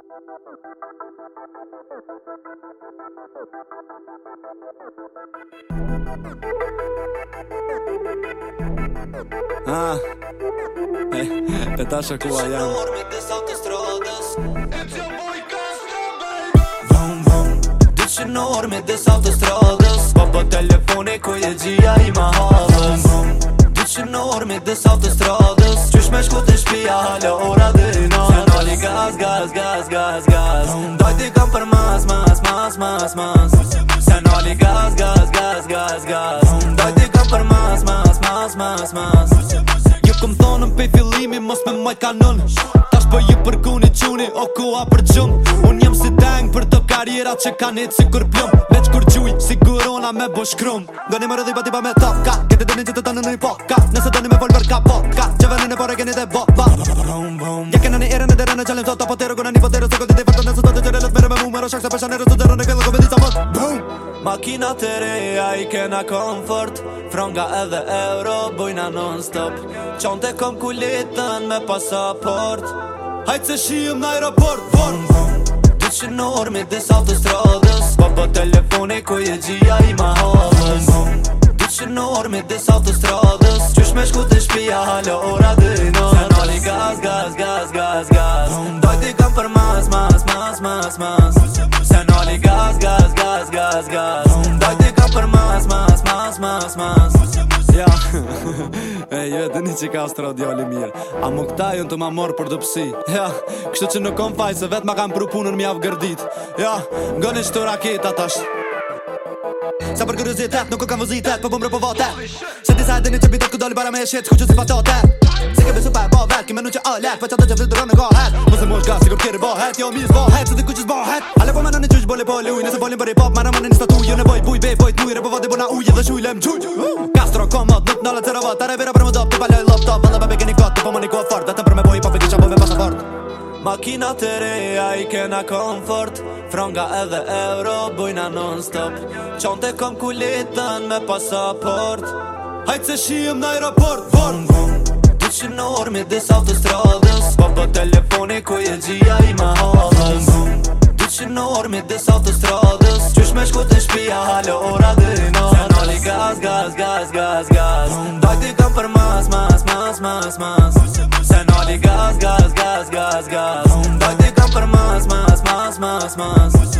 Ah, pe tașa cu aia Vom, vom, deci în orme de autostradas Bă, pe telefone cu e gia ima havas Vom, vom, în orme de des autostradas gaz, gaz, gaz, gaz Doj t'i kam për mas, mas, mas, mas, mas Se noli gaz, gaz, gaz, gaz, gaz Doj t'i kam për mas, mas, mas, mas, mas Ju këm thonën pe fillimi, mos me maj kanon Tash për po ju për kuni quni, o kua për qum Unë jem si deng për të karjera që kanë hitë si kur plum Veç kur gjuj, si kurona me bo shkrum Do një më rëdhipa tipa me toka Këtë dëmën që të të në një poka era në dera në qëllim të të patero Gona një patero së këllit të i fërta në sëtë të qërelet Mere me mu mërë shak se përshan e rësë të gjerë në këllë Gëvendit sa mëtë BOOM Makina të reja i kena komfort Fronga edhe euro bujna non stop Qon të kom ku me pasaport Hajtë se shijëm në aeroport Vërë vërë Dë që në ormi dis autostradës Po po telefoni ku je gjia i ma halës Dë që në ormi dis autostradës Qysh me shku të shpia halë ora dhe gaz gaz Dojti kam për mas mas mas mas mas Se noli gaz gaz gaz gaz gaz Dojti kam për mas mas mas mas mas Ja, e jo e dini që ka ostra odjali mirë A më këta ju në të ma morë për dëpsi Ja, kështë që në kom fajse vetë ma kam pru punën mi avë gërdit Ja, ngëni që të raketa tash Sa për kërëzitet, nuk kam vëzitet, për po bumre për vote Se disa e dini që bitet, ku doli bara me e shetë, ku që si patote Si ke besu pa e bove në që alet Fa që të jo, që filtrën në kohet Mëse mosh ga si kom kjeri bëhet Jo mi zbohet se të kuqës bëhet Ale po në e qysh bole po uj Nëse bolin për i pop manën në një statu Jo nevoj buj bej pojt nuj Repo vate bona po uje dhe shuj lem qyq Kastro komod nuk nëllet se Tare vira për më dopt të paloj lop top Vëllë bebe kot të po më niko me fort po Makina të reja i kena Fronga edhe euro bujna non stop Qonte kom kulitën me pasaport Hajtë se shijem në aeroport vort, vort me dis autostradës Baba po po, telefoni ku e gjia i ma halës Du që në orë me dis autostradës Qysh me shku të shpia halë ora dhe në Se në li gaz, gaz, gaz, gaz, gaz Dojti kam për mas, mas, mas, mas, mas Se në li gaz, gaz, gaz, gaz, gaz Dojti kam për mas, mas, mas, mas, mas